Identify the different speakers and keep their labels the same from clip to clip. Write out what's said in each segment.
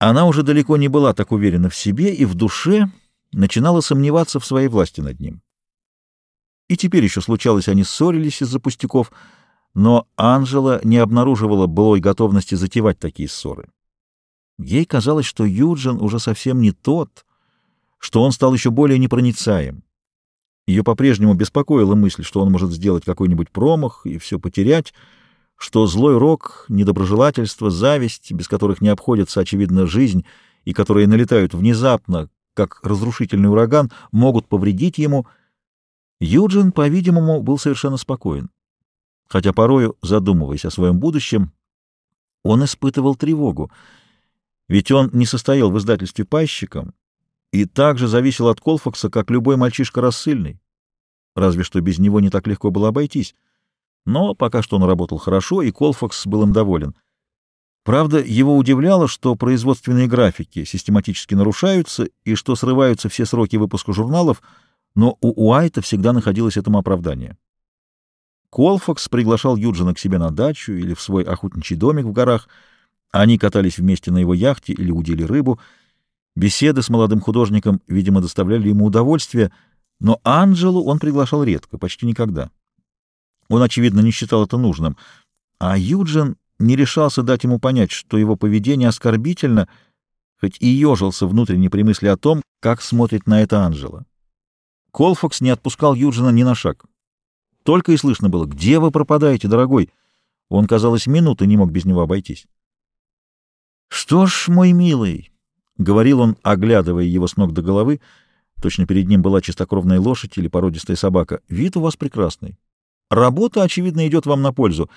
Speaker 1: Она уже далеко не была так уверена в себе и в душе начинала сомневаться в своей власти над ним. И теперь еще случалось, они ссорились из-за пустяков, но Анжела не обнаруживала былой готовности затевать такие ссоры. Ей казалось, что Юджин уже совсем не тот, что он стал еще более непроницаем. Ее по-прежнему беспокоила мысль, что он может сделать какой-нибудь промах и все потерять, что злой рок, недоброжелательство, зависть, без которых не обходится, очевидно, жизнь, и которые налетают внезапно, как разрушительный ураган, могут повредить ему, Юджин, по-видимому, был совершенно спокоен. Хотя порою, задумываясь о своем будущем, он испытывал тревогу, ведь он не состоял в издательстве пайщиком и также зависел от Колфакса, как любой мальчишка рассыльный. Разве что без него не так легко было обойтись. Но пока что он работал хорошо, и Колфакс был им доволен. Правда, его удивляло, что производственные графики систематически нарушаются и что срываются все сроки выпуска журналов, но у Уайта всегда находилось этому оправдание. Колфакс приглашал Юджина к себе на дачу или в свой охотничий домик в горах. Они катались вместе на его яхте или удили рыбу. Беседы с молодым художником, видимо, доставляли ему удовольствие, но Анджелу он приглашал редко, почти никогда. Он, очевидно, не считал это нужным, а Юджин не решался дать ему понять, что его поведение оскорбительно, хоть и ежился внутренне при мысли о том, как смотрит на это Анжела. Колфакс не отпускал Юджина ни на шаг. Только и слышно было, где вы пропадаете, дорогой? Он, казалось, минуты не мог без него обойтись. «Что ж, мой милый», — говорил он, оглядывая его с ног до головы, точно перед ним была чистокровная лошадь или породистая собака, — «вид у вас прекрасный. Работа, очевидно, идет вам на пользу.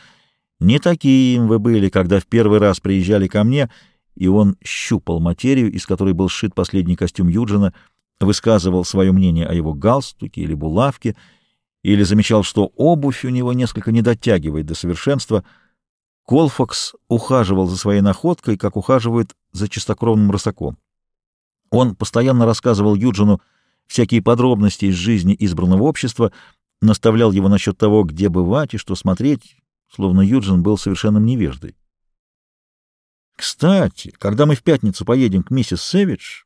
Speaker 1: Не таким вы были, когда в первый раз приезжали ко мне, и он щупал материю, из которой был сшит последний костюм Юджина, высказывал свое мнение о его галстуке или булавке, или замечал, что обувь у него несколько не дотягивает до совершенства. Колфакс ухаживал за своей находкой, как ухаживает за чистокровным рысаком. Он постоянно рассказывал Юджину всякие подробности из жизни избранного общества, наставлял его насчет того, где бывать и что смотреть, словно Юджин был совершенным невеждой. «Кстати, когда мы в пятницу поедем к миссис Сэвидж,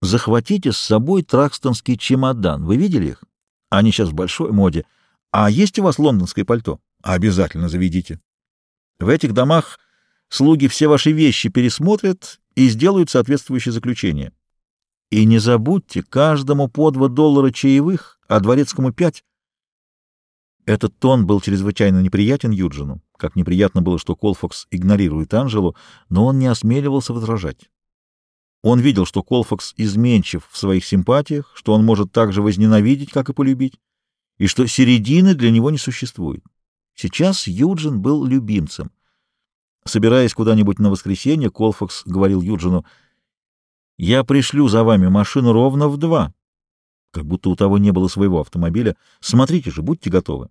Speaker 1: захватите с собой тракстонский чемодан. Вы видели их? Они сейчас в большой моде. А есть у вас лондонское пальто? Обязательно заведите. В этих домах слуги все ваши вещи пересмотрят и сделают соответствующее заключение. И не забудьте, каждому по два доллара чаевых, а дворецкому пять. Этот тон был чрезвычайно неприятен Юджину, как неприятно было, что Колфакс игнорирует Анжелу, но он не осмеливался возражать. Он видел, что Колфакс изменчив в своих симпатиях, что он может так же возненавидеть, как и полюбить, и что середины для него не существует. Сейчас Юджин был любимцем. Собираясь куда-нибудь на воскресенье, Колфакс говорил Юджину, «Я пришлю за вами машину ровно в два» как будто у того не было своего автомобиля. Смотрите же, будьте готовы.